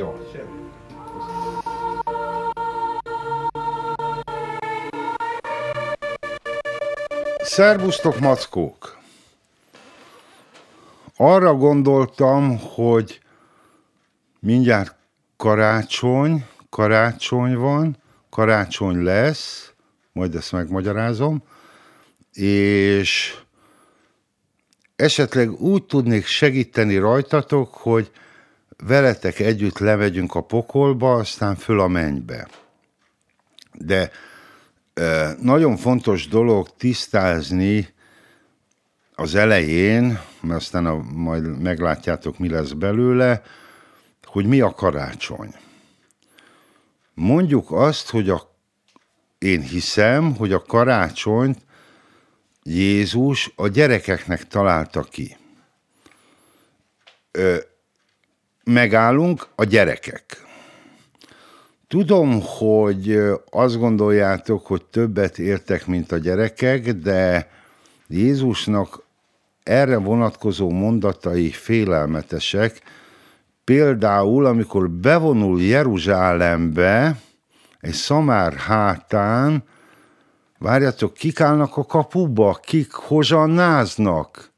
Jó, semmi. Mackók! Arra gondoltam, hogy mindjárt karácsony, karácsony van, karácsony lesz, majd ezt megmagyarázom, és esetleg úgy tudnék segíteni rajtatok, hogy veletek együtt lemegyünk a pokolba, aztán föl a mennybe. De nagyon fontos dolog tisztázni az elején, mert aztán a, majd meglátjátok, mi lesz belőle, hogy mi a karácsony. Mondjuk azt, hogy a, én hiszem, hogy a karácsonyt Jézus a gyerekeknek találta ki. Megállunk a gyerekek. Tudom, hogy azt gondoljátok, hogy többet értek, mint a gyerekek, de Jézusnak erre vonatkozó mondatai félelmetesek. Például, amikor bevonul Jeruzsálembe, egy szamár hátán, várjátok, kik állnak a kapuba, kik hozsannáznak?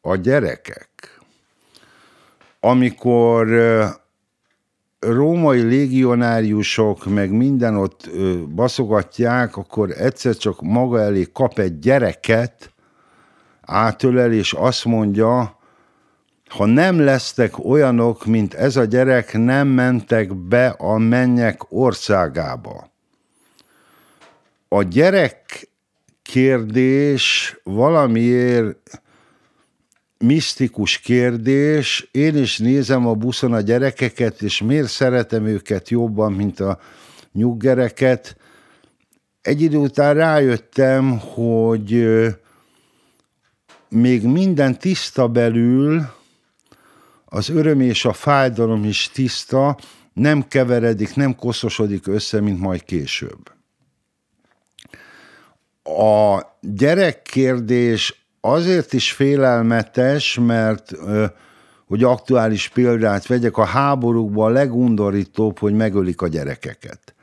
A gyerekek. Amikor római légionáriusok meg minden ott baszogatják, akkor egyszer csak maga elé kap egy gyereket, átölel, és azt mondja, ha nem lesztek olyanok, mint ez a gyerek, nem mentek be a mennyek országába. A gyerek kérdés valamiért misztikus kérdés. Én is nézem a buszon a gyerekeket, és miért szeretem őket jobban, mint a nyuggereket. Egy idő után rájöttem, hogy még minden tiszta belül, az öröm és a fájdalom is tiszta, nem keveredik, nem koszosodik össze, mint majd később. A gyerekkérdés azért is félelmetes, mert hogy aktuális példát vegyek, a háborúkban a legundorítóbb, hogy megölik a gyerekeket.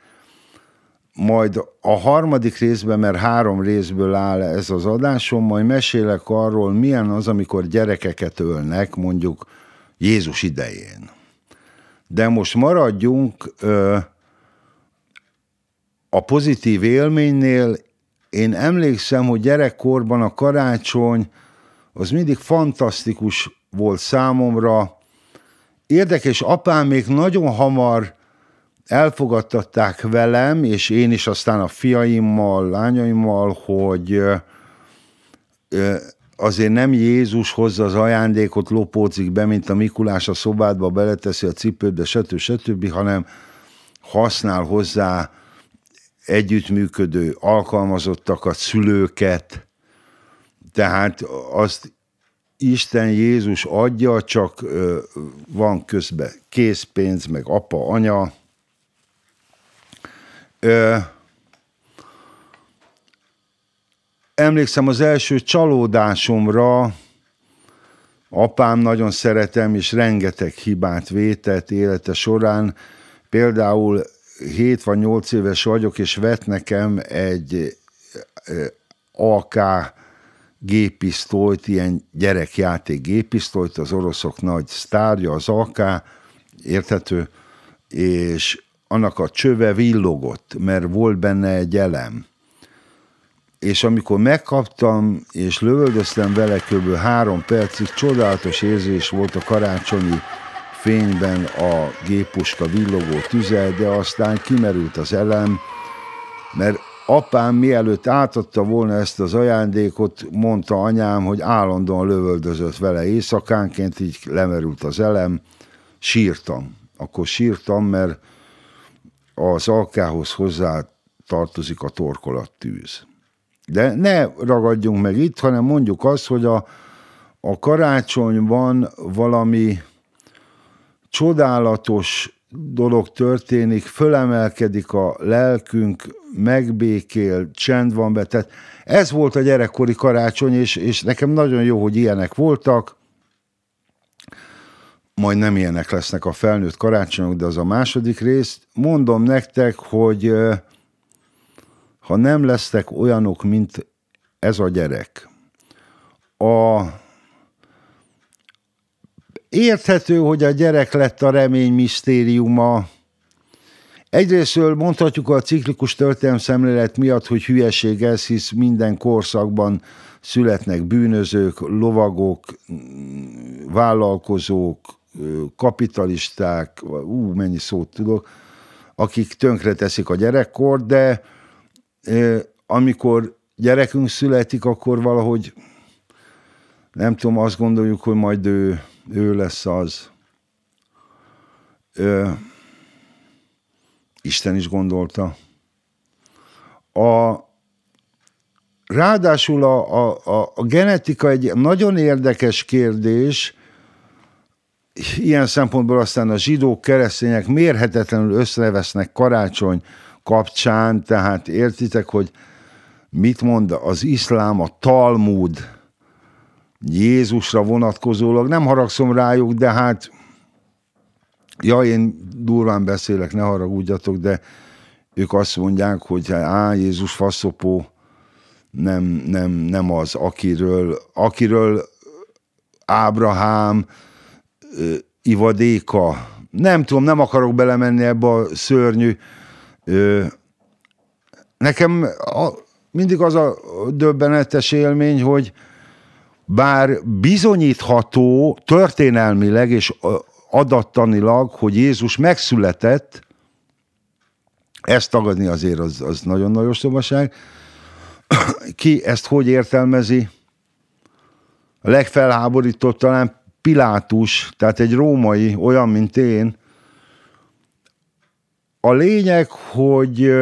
Majd a harmadik részben, mert három részből áll ez az adásom, majd mesélek arról, milyen az, amikor gyerekeket ölnek, mondjuk Jézus idején. De most maradjunk ö, a pozitív élménynél, én emlékszem, hogy gyerekkorban a karácsony az mindig fantasztikus volt számomra. Érdekes, apám még nagyon hamar elfogadtatták velem, és én is aztán a fiaimmal, lányaimmal, hogy azért nem Jézus hozza az ajándékot, lopózik be, mint a Mikulás a szobádba beleteszi a cipőbe, stb. stb., hanem használ hozzá együttműködő alkalmazottakat, szülőket, tehát azt Isten Jézus adja, csak van közben készpénz, meg apa, anya. Emlékszem az első csalódásomra, apám nagyon szeretem, és rengeteg hibát vétett élete során. Például 7 vagy 8 éves vagyok, és vett nekem egy AK gépisztolyt, ilyen gyerekjáték gépisztolyt, az oroszok nagy sztárja, az AK, érthető, és annak a csöve villogott, mert volt benne egy elem. És amikor megkaptam, és lövöldöztem vele kb. három percig, csodálatos érzés volt a karácsonyi fényben a géppuska villogó tüze, de aztán kimerült az elem, mert apám mielőtt átadta volna ezt az ajándékot, mondta anyám, hogy állandóan lövöldözött vele éjszakánként, így lemerült az elem, sírtam. Akkor sírtam, mert az alkához hozzá tartozik a torkolattűz. De ne ragadjunk meg itt, hanem mondjuk azt, hogy a, a karácsonyban valami csodálatos dolog történik, fölemelkedik a lelkünk, megbékél, csend van be. Tehát ez volt a gyerekkori karácsony, és, és nekem nagyon jó, hogy ilyenek voltak. majd nem ilyenek lesznek a felnőtt karácsonyok, de az a második rész. Mondom nektek, hogy ha nem lesztek olyanok, mint ez a gyerek, a érthető, hogy a gyerek lett a remény misztériuma. Egyrésztől mondhatjuk a ciklikus történelem szemlélet miatt, hogy hülyeség ez, hisz minden korszakban születnek bűnözők, lovagok, vállalkozók, kapitalisták, ú, mennyi szót tudok, akik tönkre teszik a gyerekkor, de amikor gyerekünk születik, akkor valahogy nem tudom, azt gondoljuk, hogy majd ő, ő lesz az. Ö, Isten is gondolta. A, ráadásul a, a, a genetika egy nagyon érdekes kérdés, ilyen szempontból aztán a zsidók, keresztények mérhetetlenül összevesznek karácsony kapcsán, tehát értitek, hogy mit mond az iszlám, a Talmud Jézusra vonatkozólag. Nem haragszom rájuk, de hát ja, én durván beszélek, ne haragudjatok, de ők azt mondják, hogy á, Jézus faszopó nem, nem, nem az, akiről, akiről Ábrahám ivadéka, nem tudom, nem akarok belemenni ebbe a szörnyű. Nekem a, mindig az a döbbenetes élmény, hogy bár bizonyítható történelmileg és adattanilag, hogy Jézus megszületett, ezt tagadni azért az, az nagyon nagy szobaság. Ki ezt hogy értelmezi? A legfelháborított talán Pilátus, tehát egy római, olyan, mint én. A lényeg, hogy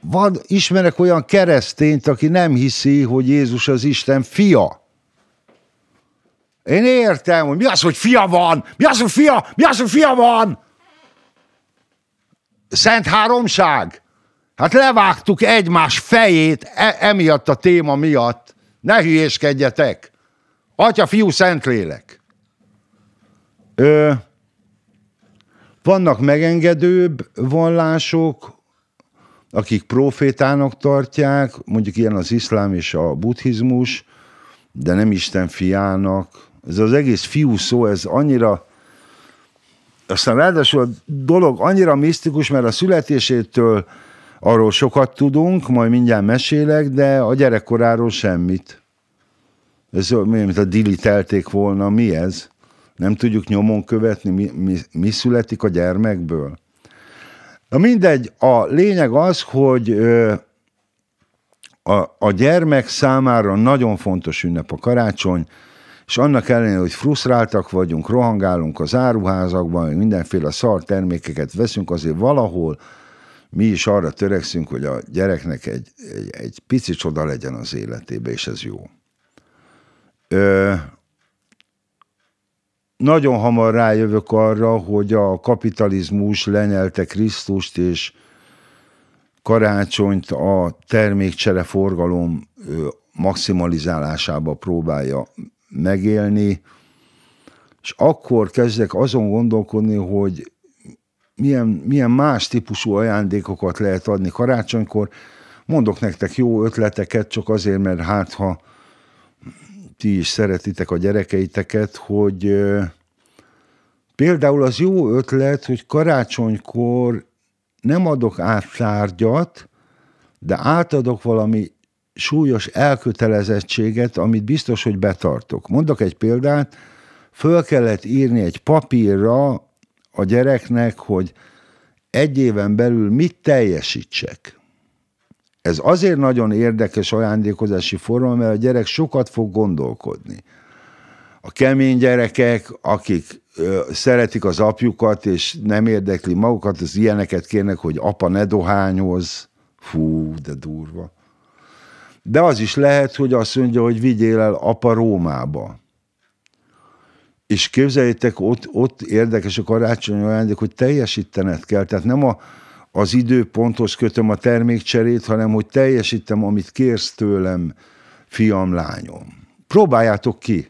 van, ismerek olyan keresztényt, aki nem hiszi, hogy Jézus az Isten fia. Én értem, hogy mi az, hogy fia van? Mi az, hogy fia? Mi az, hogy fia van? Szent háromság. Hát levágtuk egymás fejét e- emiatt a téma miatt. Ne hülyéskedjetek. Atya, fiú, szentlélek. Ö, vannak megengedőbb vallások, akik profétának tartják, mondjuk ilyen az iszlám és a buddhizmus, de nem Isten fiának. Ez az egész fiú szó, ez annyira, aztán ráadásul a dolog annyira misztikus, mert a születésétől arról sokat tudunk, majd mindjárt mesélek, de a gyerekkoráról semmit. Ez olyan, mint a dili telték volna, mi ez? Nem tudjuk nyomon követni, mi, mi, mi születik a gyermekből. Na mindegy, a lényeg az, hogy a, a gyermek számára nagyon fontos ünnep a karácsony, és annak ellenére, hogy frusztráltak vagyunk, rohangálunk az áruházakban, mindenféle szar termékeket veszünk, azért valahol mi is arra törekszünk, hogy a gyereknek egy, egy, egy pici csoda legyen az életébe, és ez jó. Ö, nagyon hamar rájövök arra, hogy a kapitalizmus lenyelte Krisztust, és karácsonyt a termékcsere forgalom maximalizálásába próbálja megélni, és akkor kezdek azon gondolkodni, hogy milyen, milyen más típusú ajándékokat lehet adni karácsonykor. Mondok nektek jó ötleteket, csak azért, mert hát ha ti is szeretitek a gyerekeiteket, hogy például az jó ötlet, hogy karácsonykor nem adok át tárgyat, de átadok valami súlyos elkötelezettséget, amit biztos, hogy betartok. Mondok egy példát, föl kellett írni egy papírra a gyereknek, hogy egy éven belül mit teljesítsek. Ez azért nagyon érdekes ajándékozási forma, mert a gyerek sokat fog gondolkodni. A kemény gyerekek, akik szeretik az apjukat, és nem érdekli magukat, az ilyeneket kérnek, hogy apa ne dohányoz. Fú, de durva. De az is lehet, hogy azt mondja, hogy vigyél el apa Rómába. És képzeljétek, ott, ott érdekes a karácsony ajándék, hogy teljesítened kell. Tehát nem a, az időponthoz kötöm a termékcserét, hanem hogy teljesítem, amit kérsz tőlem, fiam, lányom. Próbáljátok ki.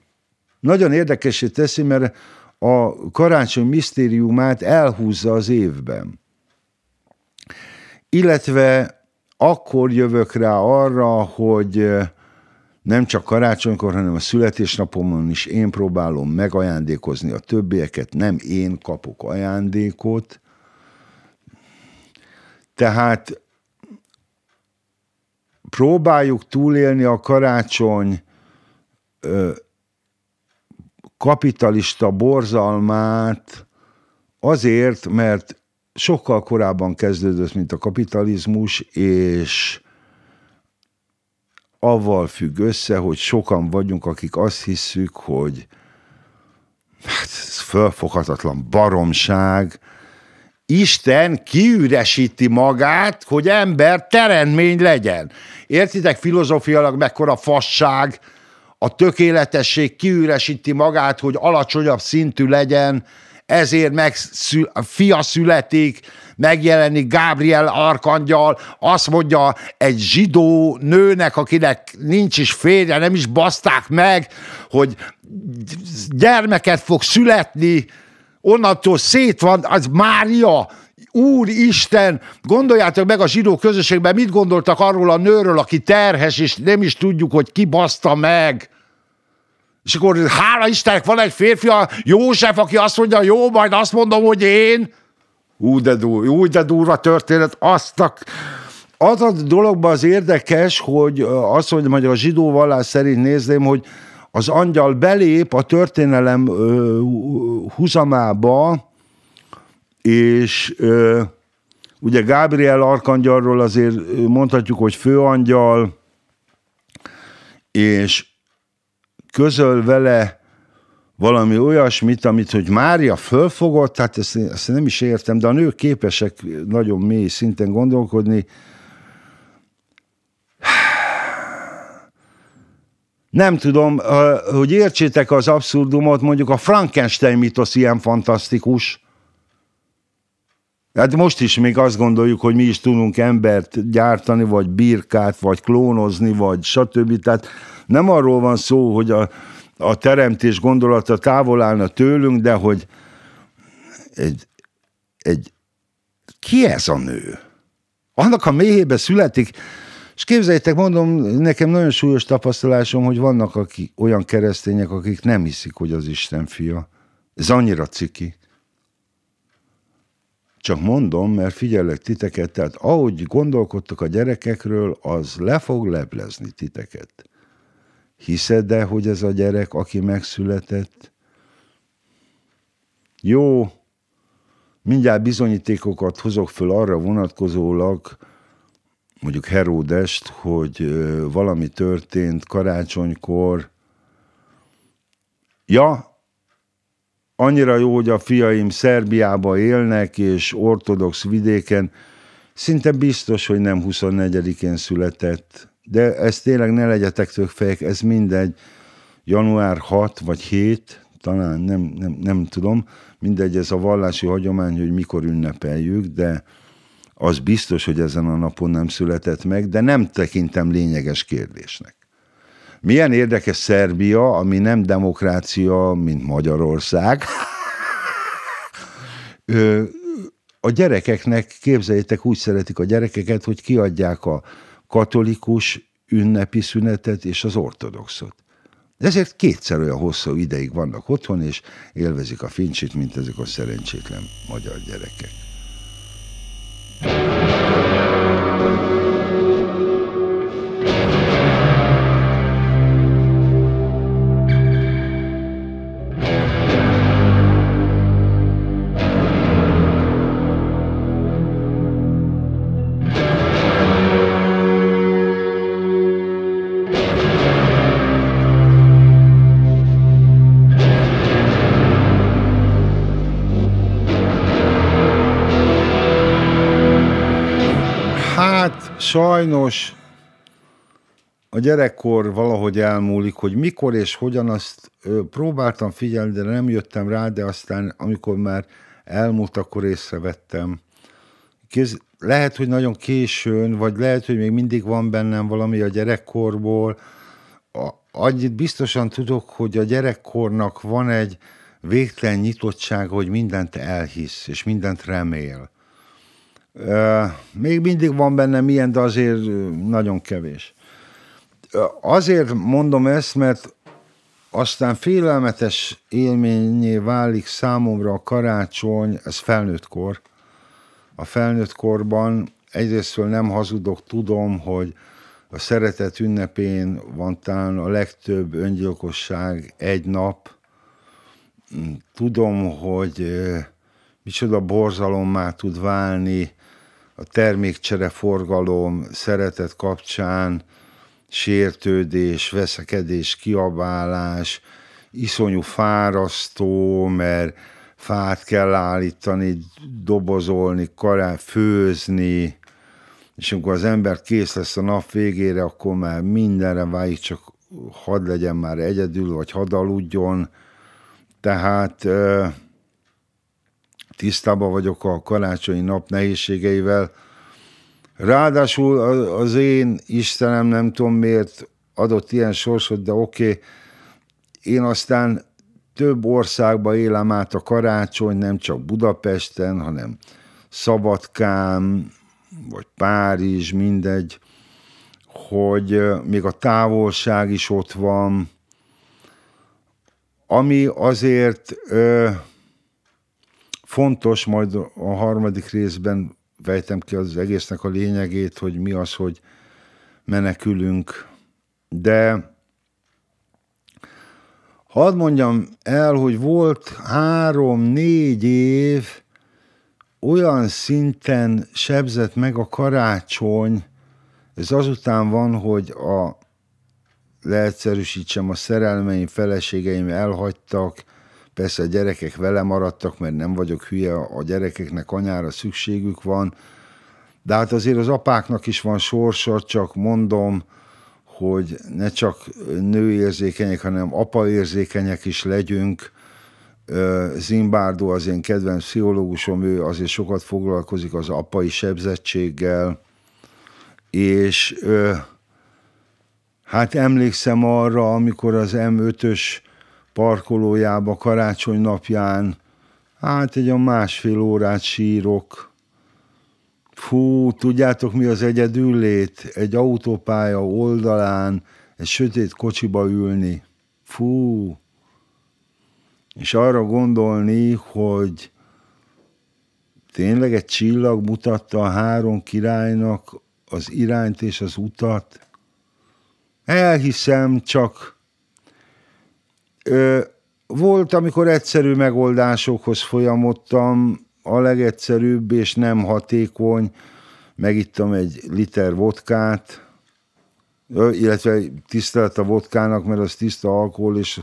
nagyon érdekesé teszi, mert a karácsony misztériumát elhúzza az évben. Illetve akkor jövök rá arra, hogy nem csak karácsonykor, hanem a születésnapomon is én próbálom megajándékozni a többieket, nem én kapok ajándékot. Tehát próbáljuk túlélni a karácsony kapitalista borzalmát azért, mert sokkal korábban kezdődött, mint a kapitalizmus, és avval függ össze, hogy sokan vagyunk, akik azt hisszük, hogy hát ez fölfoghatatlan baromság, Isten kiüresíti magát, hogy ember teremtmény legyen. Értitek filozófiailag mekkora fasság, a tökéletesség kiüresíti magát, hogy alacsonyabb szintű legyen, ezért meg a fia születik, megjelenik Gábriel arkangyal, azt mondja egy zsidó nőnek, akinek nincs is férje, nem is baszták meg, hogy gyermeket fog születni, onnantól szét van, az Mária, Úristen, gondoljátok meg a zsidó közösségben, mit gondoltak arról a nőről, aki terhes, és nem is tudjuk, hogy ki baszta meg. És akkor hála Istennek van egy férfi, a József, aki azt mondja, jó, majd azt mondom, hogy én. Úgy de, dur, úgy de durva történet, azt a... Az a dologban az érdekes, hogy azt mondja, hogy a zsidó vallás szerint nézném, hogy az angyal belép a történelem ö, huzamába, és ugye Gábriel arkangyalról azért mondhatjuk, hogy főangyal, és közöl vele valami olyasmit, amit, hogy Mária fölfogott, hát ezt, ezt nem is értem, de a nők képesek nagyon mély szinten gondolkodni. Nem tudom, hogy értsétek az abszurdumot, mondjuk a Frankenstein mitosz ilyen fantasztikus, Hát most is még azt gondoljuk, hogy mi is tudunk embert gyártani, vagy birkát, vagy klónozni, vagy stb. Tehát nem arról van szó, hogy a, a teremtés gondolata távol állna tőlünk, de hogy egy, egy ki ez a nő? Annak a méhébe születik, és képzeljétek, mondom, nekem nagyon súlyos tapasztalásom, hogy vannak akik, olyan keresztények, akik nem hiszik, hogy az Isten fia. Ez annyira ciki. Csak mondom, mert figyelek titeket, tehát ahogy gondolkodtok a gyerekekről, az le fog leplezni titeket. Hiszed-e, hogy ez a gyerek, aki megszületett? Jó, mindjárt bizonyítékokat hozok föl arra vonatkozólag, mondjuk Heródest, hogy valami történt karácsonykor. Ja, annyira jó, hogy a fiaim Szerbiába élnek, és ortodox vidéken, szinte biztos, hogy nem 24-én született. De ez tényleg ne legyetek tök fejek, ez mindegy. Január 6 vagy 7, talán nem, nem, nem tudom, mindegy, ez a vallási hagyomány, hogy mikor ünnepeljük, de az biztos, hogy ezen a napon nem született meg, de nem tekintem lényeges kérdésnek. Milyen érdekes Szerbia, ami nem demokrácia, mint Magyarország. a gyerekeknek, képzeljétek, úgy szeretik a gyerekeket, hogy kiadják a katolikus ünnepi szünetet és az ortodoxot. Ezért kétszer olyan hosszú ideig vannak otthon, és élvezik a fincsit, mint ezek a szerencsétlen magyar gyerekek. you sajnos a gyerekkor valahogy elmúlik, hogy mikor és hogyan azt próbáltam figyelni, de nem jöttem rá, de aztán amikor már elmúlt, akkor észrevettem. Kéz, lehet, hogy nagyon későn, vagy lehet, hogy még mindig van bennem valami a gyerekkorból, a, annyit biztosan tudok, hogy a gyerekkornak van egy végtelen nyitottság, hogy mindent elhisz, és mindent remél. Még mindig van benne milyen, de azért nagyon kevés. Azért mondom ezt, mert aztán félelmetes élményé válik számomra a karácsony, ez felnőttkor. A felnőtt korban egyrésztől nem hazudok, tudom, hogy a szeretet ünnepén van talán a legtöbb öngyilkosság egy nap. Tudom, hogy micsoda már tud válni a termékcsere forgalom szeretet kapcsán, sértődés, veszekedés, kiabálás, iszonyú fárasztó, mert fát kell állítani, dobozolni, kará, főzni, és amikor az ember kész lesz a nap végére, akkor már mindenre válik, csak hadd legyen már egyedül, vagy hadd aludjon. Tehát tisztában vagyok a karácsonyi nap nehézségeivel, Ráadásul az én Istenem nem tudom miért adott ilyen sorsot, de oké, okay, én aztán több országba élem át a karácsony, nem csak Budapesten, hanem Szabadkám, vagy Párizs, mindegy, hogy még a távolság is ott van, ami azért ö, fontos, majd a harmadik részben vejtem ki az egésznek a lényegét, hogy mi az, hogy menekülünk. De hadd mondjam el, hogy volt három-négy év, olyan szinten sebzett meg a karácsony, ez azután van, hogy a leegyszerűsítsem, a szerelmeim, feleségeim elhagytak, Persze a gyerekek vele maradtak, mert nem vagyok hülye, a gyerekeknek anyára szükségük van, de hát azért az apáknak is van sorsa, csak mondom, hogy ne csak nőérzékenyek, hanem apaérzékenyek is legyünk. Zimbárdó az én kedvenc pszichológusom, ő azért sokat foglalkozik az apai sebzettséggel, és hát emlékszem arra, amikor az M5-ös parkolójába karácsony napján, hát egy a másfél órát sírok. Fú, tudjátok mi az egyedüllét? Egy autópálya oldalán, egy sötét kocsiba ülni. Fú. És arra gondolni, hogy tényleg egy csillag mutatta a három királynak az irányt és az utat. Elhiszem, csak volt, amikor egyszerű megoldásokhoz folyamodtam, a legegyszerűbb és nem hatékony, megittam egy liter vodkát, illetve tisztelt a vodkának, mert az tiszta alkohol, és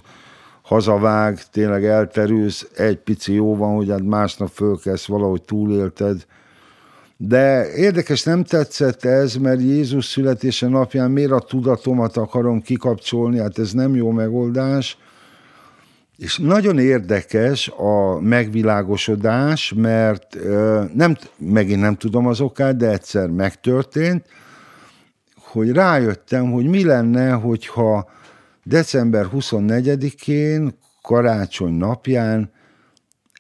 hazavág, tényleg elterülsz, egy pici jó van, hogy hát másnap fölkelsz, valahogy túlélted. De érdekes, nem tetszett ez, mert Jézus születése napján miért a tudatomat akarom kikapcsolni, hát ez nem jó megoldás, és nagyon érdekes a megvilágosodás, mert nem, megint nem tudom az okát, de egyszer megtörtént, hogy rájöttem, hogy mi lenne, hogyha december 24-én, karácsony napján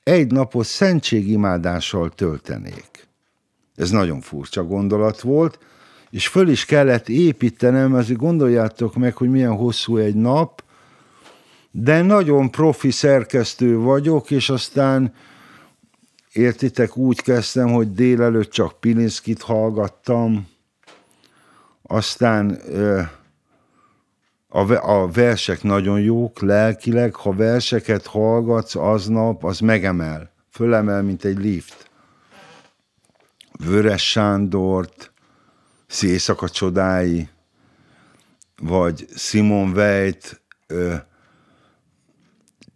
egy napot szentségimádással töltenék. Ez nagyon furcsa gondolat volt, és föl is kellett építenem, azért gondoljátok meg, hogy milyen hosszú egy nap, de nagyon profi szerkesztő vagyok, és aztán értitek, úgy kezdtem, hogy délelőtt csak Pilinszkit hallgattam, aztán a versek nagyon jók lelkileg, ha verseket hallgatsz aznap, az megemel, fölemel, mint egy lift. Vörös Sándort, Szészaka csodái, vagy Simon Veit,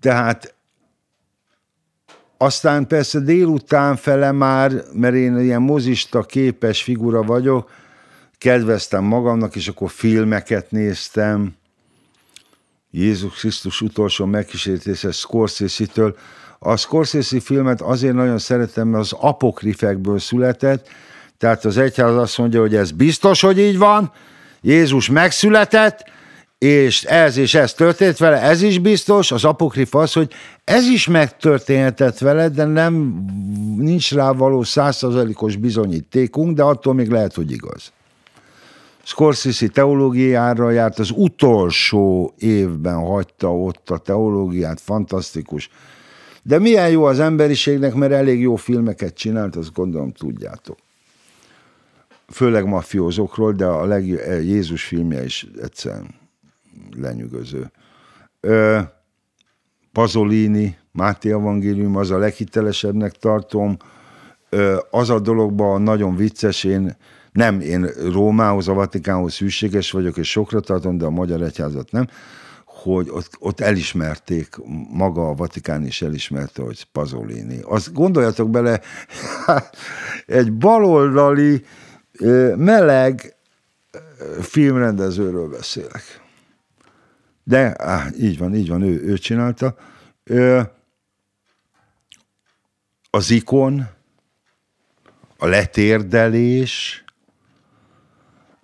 tehát aztán persze délután fele már, mert én ilyen mozista képes figura vagyok, kedveztem magamnak, és akkor filmeket néztem. Jézus Krisztus utolsó megkísértése Scorsese-től. A Scorsese filmet azért nagyon szeretem, mert az apokrifekből született, tehát az egyház azt mondja, hogy ez biztos, hogy így van, Jézus megszületett, és ez és ez történt vele, ez is biztos, az apokrif az, hogy ez is megtörténhetett vele, de nem, nincs rá való százszerzalékos bizonyítékunk, de attól még lehet, hogy igaz. Scorsese teológiára járt, az utolsó évben hagyta ott a teológiát, fantasztikus. De milyen jó az emberiségnek, mert elég jó filmeket csinált, azt gondolom tudjátok. Főleg mafiózokról, de a leg, Jézus filmje is egyszerűen lenyűgöző. Ö, Pazolini, Máté Evangélium, az a leghitelesebbnek tartom. Ö, az a dologban nagyon vicces, én nem, én Rómához, a Vatikánhoz szűséges vagyok, és sokra tartom, de a Magyar Egyházat nem, hogy ott, ott elismerték, maga a Vatikán is elismerte, hogy Pazolini. Azt gondoljatok bele, egy baloldali, meleg filmrendezőről beszélek. De á, így van, így van, ő, ő csinálta. Ö, az ikon, a letérdelés,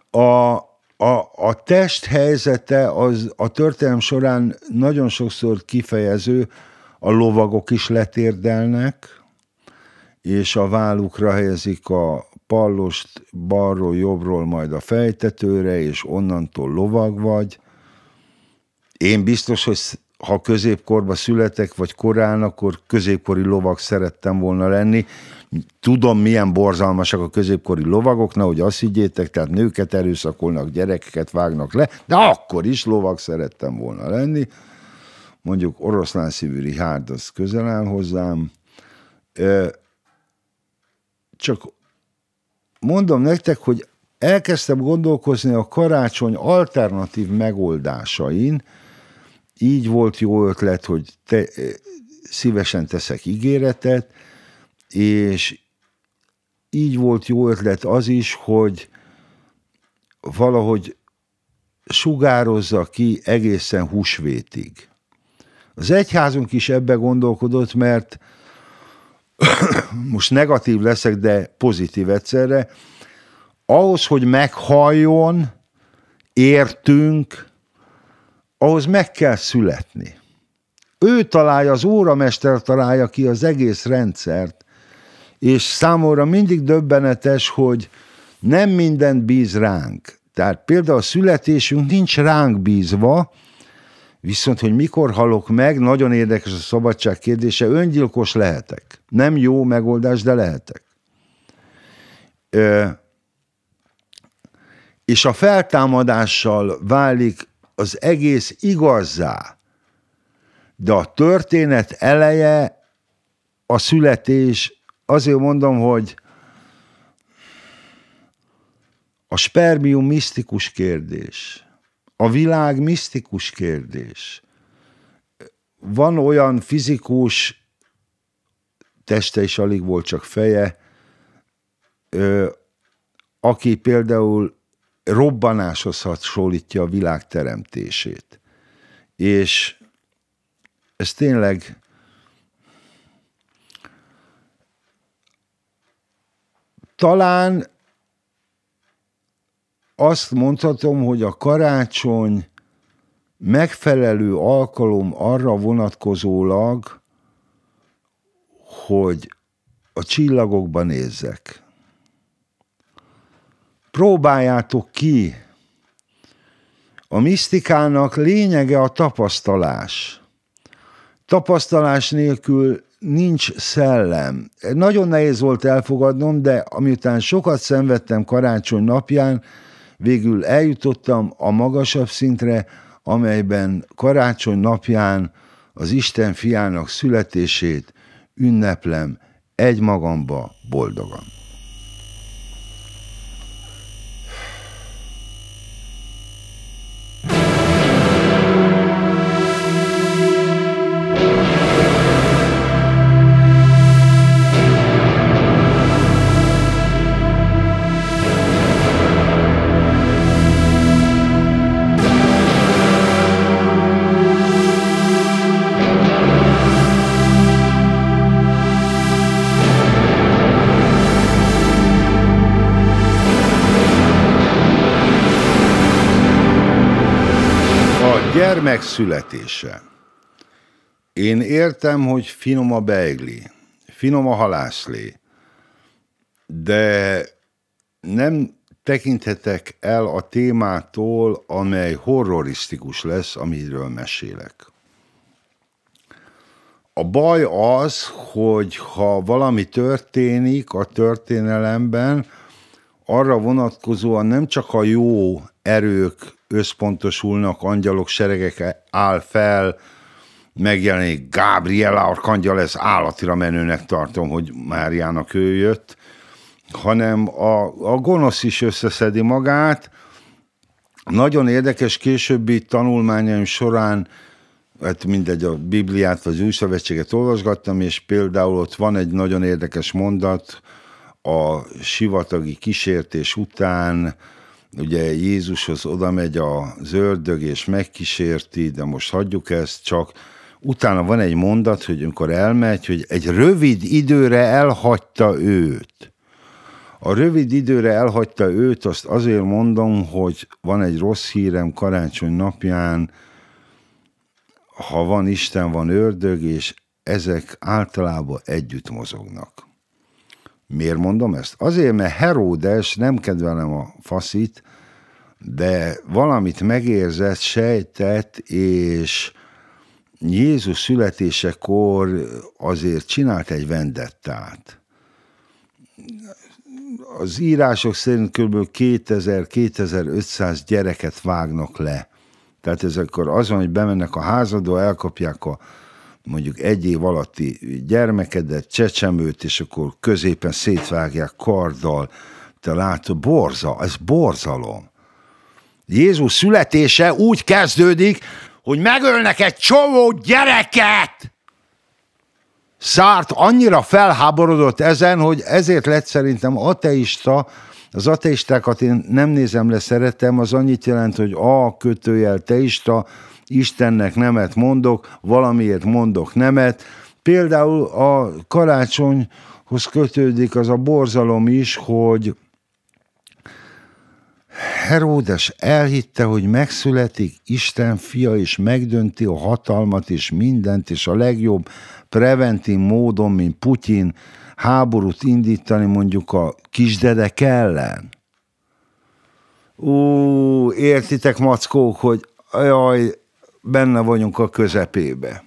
a, a, a test helyzete az a történelem során nagyon sokszor kifejező, a lovagok is letérdelnek, és a vállukra helyezik a pallost balról, jobbról, majd a fejtetőre, és onnantól lovag vagy. Én biztos, hogy ha középkorba születek, vagy korán, akkor középkori lovag szerettem volna lenni. Tudom, milyen borzalmasak a középkori lovagok, hogy azt higgyétek, tehát nőket erőszakolnak, gyerekeket vágnak le, de akkor is lovag szerettem volna lenni. Mondjuk oroszlán szívű Richard, az közel áll hozzám. Csak mondom nektek, hogy elkezdtem gondolkozni a karácsony alternatív megoldásain, így volt jó ötlet, hogy te, eh, szívesen teszek ígéretet, és így volt jó ötlet az is, hogy valahogy sugározza ki egészen húsvétig. Az egyházunk is ebbe gondolkodott, mert most negatív leszek, de pozitív egyszerre, ahhoz, hogy meghalljon, értünk, ahhoz meg kell születni. Ő találja, az óramester találja ki az egész rendszert, és számomra mindig döbbenetes, hogy nem mindent bíz ránk. Tehát például a születésünk nincs ránk bízva, viszont, hogy mikor halok meg, nagyon érdekes a szabadság kérdése, öngyilkos lehetek. Nem jó megoldás, de lehetek. Ö, és a feltámadással válik az egész igazzá. De a történet eleje a születés, azért mondom, hogy a spermium misztikus kérdés, a világ misztikus kérdés. Van olyan fizikus, teste is alig volt csak feje, aki például robbanáshoz hasonlítja a világ teremtését. És ez tényleg talán azt mondhatom, hogy a karácsony megfelelő alkalom arra vonatkozólag, hogy a csillagokba nézzek próbáljátok ki. A misztikának lényege a tapasztalás. Tapasztalás nélkül nincs szellem. Nagyon nehéz volt elfogadnom, de amiután sokat szenvedtem karácsony napján, végül eljutottam a magasabb szintre, amelyben karácsony napján az Isten fiának születését ünneplem egymagamba boldogan. Gyermek születése. Én értem, hogy finom a beigli, finom a halászlé, de nem tekinthetek el a témától, amely horrorisztikus lesz, amiről mesélek. A baj az, hogy ha valami történik a történelemben, arra vonatkozóan nem csak a jó erők összpontosulnak, angyalok seregek áll fel, megjelenik Gabriela Arkangyal, ez állatira menőnek tartom, hogy Máriának ő jött, hanem a, a gonosz is összeszedi magát. Nagyon érdekes későbbi tanulmányaim során, hát mindegy, a Bibliát vagy új szövetséget olvasgattam, és például ott van egy nagyon érdekes mondat, a sivatagi kísértés után, ugye Jézushoz oda megy az ördög, és megkísérti, de most hagyjuk ezt, csak utána van egy mondat, hogy amikor elmegy, hogy egy rövid időre elhagyta őt. A rövid időre elhagyta őt, azt azért mondom, hogy van egy rossz hírem karácsony napján, ha van Isten, van ördög, és ezek általában együtt mozognak. Miért mondom ezt? Azért, mert Heródes, nem kedvelem a faszit, de valamit megérzett, sejtett, és Jézus születésekor azért csinált egy vendettát. Az írások szerint kb. 2000-2500 gyereket vágnak le. Tehát ezekkor azon, hogy bemennek a házadba, elkapják a mondjuk egy év alatti gyermekedet, csecsemőt, és akkor középen szétvágják karddal. Te látod, borza, ez borzalom. Jézus születése úgy kezdődik, hogy megölnek egy csomó gyereket. Szárt annyira felháborodott ezen, hogy ezért lett szerintem ateista, az ateistákat én nem nézem le, szeretem, az annyit jelent, hogy a kötőjel teista, Istennek nemet mondok, valamiért mondok nemet. Például a karácsonyhoz kötődik az a borzalom is, hogy Heródes elhitte, hogy megszületik Isten fia, és megdönti a hatalmat és mindent, és a legjobb preventív módon, mint Putyin, háborút indítani mondjuk a kisdedek ellen. Ú, értitek, mackók, hogy jaj, benne vagyunk a közepébe.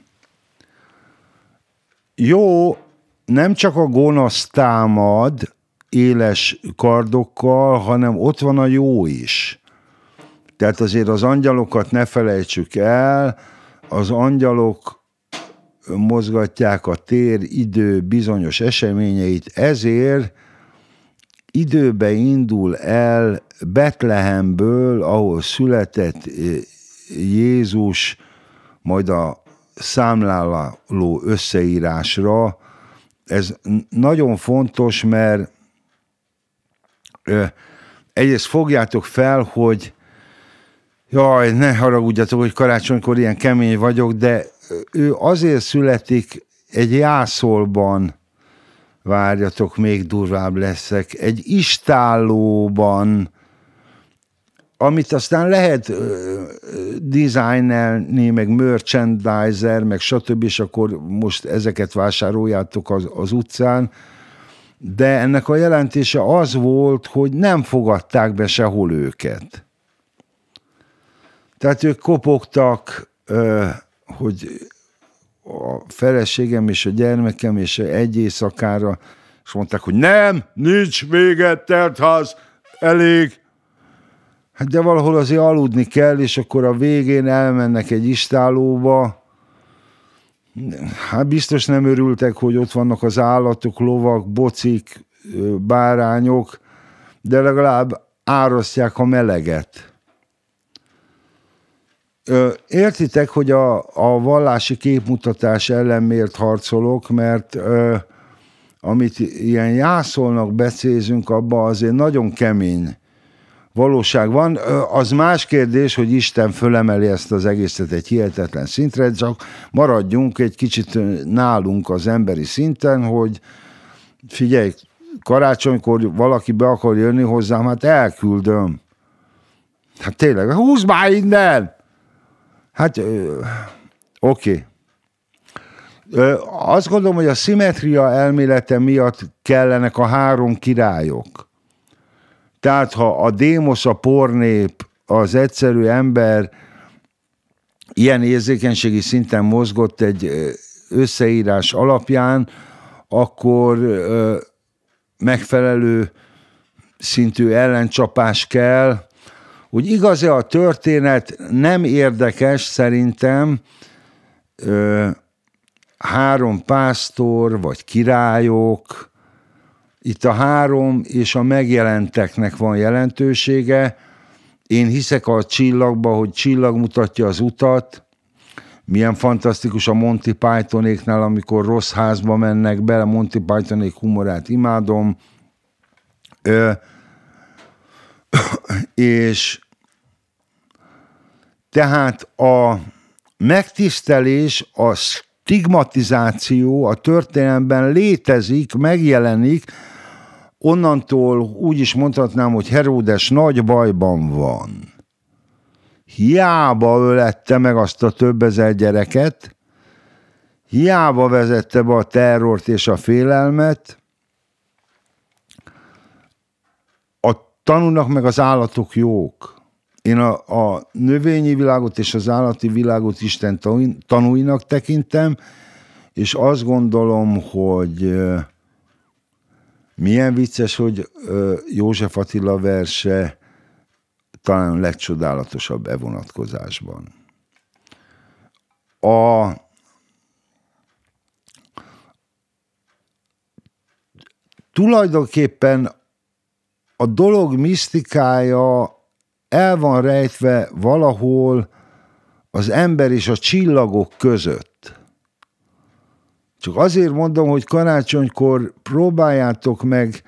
Jó, nem csak a gonosz támad éles kardokkal, hanem ott van a jó is. Tehát azért az angyalokat ne felejtsük el, az angyalok mozgatják a tér idő bizonyos eseményeit, ezért időbe indul el Betlehemből, ahol született Jézus majd a számláló összeírásra. Ez nagyon fontos, mert egyrészt fogjátok fel, hogy jaj, ne haragudjatok, hogy karácsonykor ilyen kemény vagyok, de ő azért születik egy jászolban, várjatok, még durvább leszek, egy istállóban, amit aztán lehet uh, designelni, meg merchandiser, meg stb., és akkor most ezeket vásároljátok az, az utcán, de ennek a jelentése az volt, hogy nem fogadták be sehol őket. Tehát ők kopogtak, hogy a feleségem és a gyermekem és egy éjszakára, és mondták, hogy nem, nincs véget, teltház, elég, Hát de valahol azért aludni kell, és akkor a végén elmennek egy istálóba. Hát biztos nem örültek, hogy ott vannak az állatok, lovak, bocik, bárányok, de legalább árasztják a meleget. Értitek, hogy a, a vallási képmutatás ellen miért harcolok, mert ö, amit ilyen jászolnak becézünk, abba azért nagyon kemény valóság van. Az más kérdés, hogy Isten fölemeli ezt az egészet egy hihetetlen szintre, csak maradjunk egy kicsit nálunk az emberi szinten, hogy figyelj, karácsonykor valaki be akar jönni hozzám, hát elküldöm. Hát tényleg, húzd már innen! Hát, oké. Okay. Azt gondolom, hogy a szimetria elmélete miatt kellenek a három királyok. Tehát, ha a démos, a pornép, az egyszerű ember ilyen érzékenységi szinten mozgott egy összeírás alapján, akkor megfelelő szintű ellencsapás kell. Úgy igaz-e a történet, nem érdekes szerintem három pásztor vagy királyok, itt a három és a megjelenteknek van jelentősége. Én hiszek a csillagba, hogy csillag mutatja az utat, milyen fantasztikus a Monty Pythonéknál, amikor rossz házba mennek bele, Monty Pythonék humorát imádom, Ö, és tehát a megtisztelés, a stigmatizáció a történelemben létezik, megjelenik, onnantól úgy is mondhatnám, hogy Heródes nagy bajban van. Hiába ölette meg azt a több ezer gyereket, hiába vezette be a terrort és a félelmet, tanulnak meg az állatok jók. Én a, a növényi világot és az állati világot Isten tanúinak tekintem, és azt gondolom, hogy milyen vicces, hogy József Attila verse talán legcsodálatosabb e vonatkozásban. A tulajdonképpen a dolog misztikája el van rejtve valahol az ember és a csillagok között. Csak azért mondom, hogy karácsonykor próbáljátok meg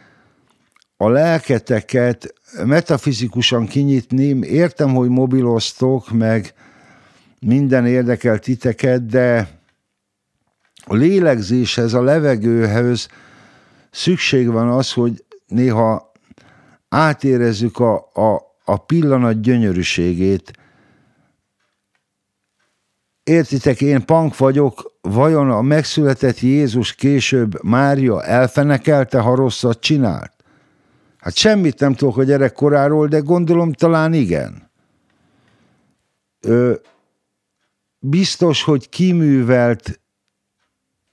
a lelketeket metafizikusan kinyitni. Értem, hogy mobiloztok, meg minden érdekel titeket, de a lélegzéshez, a levegőhöz szükség van az, hogy néha átérezzük a, a, a pillanat gyönyörűségét. Értitek, én pank vagyok, vajon a megszületett Jézus később Mária elfenekelte, ha rosszat csinált? Hát semmit nem tudok a gyerekkoráról, de gondolom talán igen. Ö, biztos, hogy kiművelt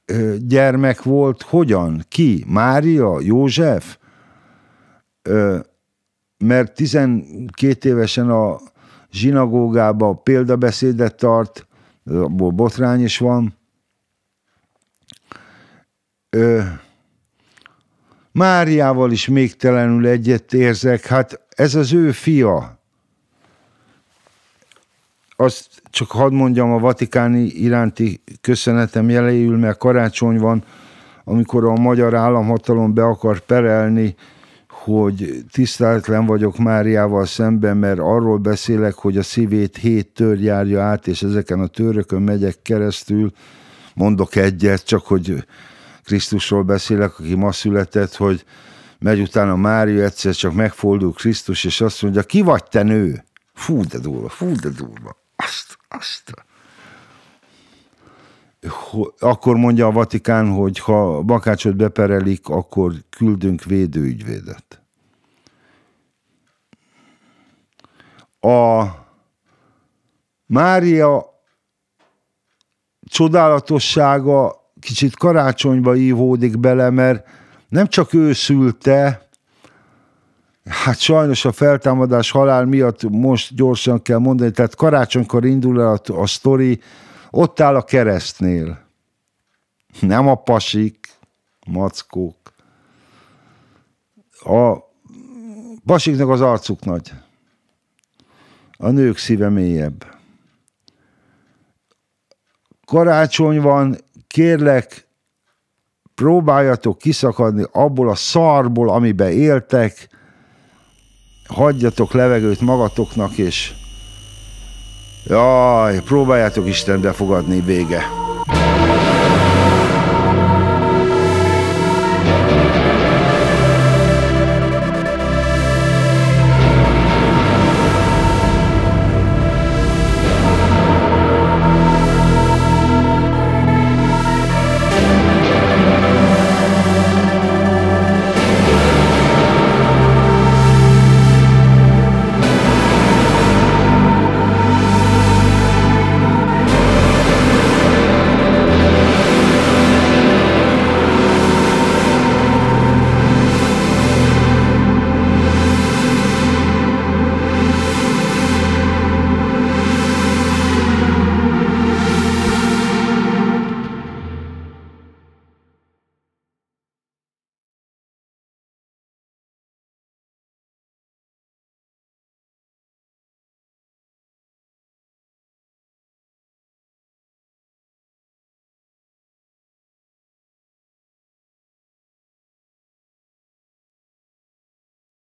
ö, gyermek volt, hogyan? Ki? Mária? József? Ö, mert 12 évesen a zsinagógába példabeszédet tart, abból botrány is van. Ö, Máriával is telenül egyet érzek, hát ez az ő fia. Azt csak hadd mondjam, a vatikáni iránti köszönetem jeléül, mert karácsony van, amikor a magyar államhatalom be akar perelni hogy tiszteletlen vagyok Máriával szemben, mert arról beszélek, hogy a szívét hét tör járja át, és ezeken a törökön megyek keresztül, mondok egyet, csak hogy Krisztusról beszélek, aki ma született, hogy megy utána Mária, egyszer csak megfordul Krisztus, és azt mondja, ki vagy te nő? Fú, de durva, fú, de durva. Azt, azt. Akkor mondja a Vatikán, hogy ha Bakácsot beperelik, akkor küldünk védőügyvédet. a Mária csodálatossága kicsit karácsonyba ívódik bele, mert nem csak ő szülte, hát sajnos a feltámadás halál miatt most gyorsan kell mondani, tehát karácsonykor indul el a, a sztori, ott áll a keresztnél. Nem a pasik, mackók. A pasiknak az arcuk nagy. A nők szíve mélyebb. Karácsony van, kérlek, próbáljatok kiszakadni abból a szarból, amiben éltek, hagyjatok levegőt magatoknak, és jaj, próbáljátok Isten befogadni vége.